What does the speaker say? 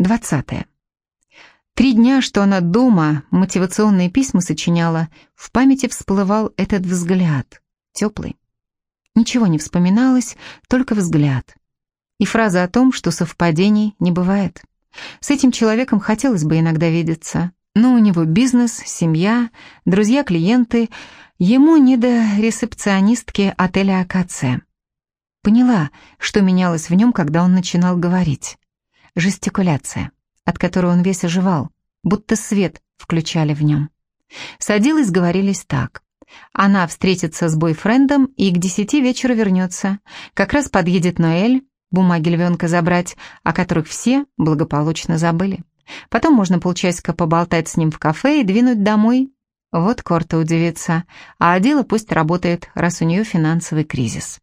Двадцатое. Три дня, что она дома, мотивационные письма сочиняла, в памяти всплывал этот взгляд, теплый. Ничего не вспоминалось, только взгляд. И фраза о том, что совпадений не бывает. С этим человеком хотелось бы иногда видеться, но у него бизнес, семья, друзья-клиенты, ему не до ресепционистки отеля «Акация». Поняла, что менялось в нем, когда он начинал говорить. Жестикуляция, от которой он весь оживал, будто свет включали в нем. Садилась, говорились так. Она встретится с бойфрендом и к десяти вечера вернется. Как раз подъедет Ноэль, бумаги львенка забрать, о которых все благополучно забыли. Потом можно полчасика поболтать с ним в кафе и двинуть домой. Вот Корта удивится, а дело пусть работает, раз у нее финансовый кризис.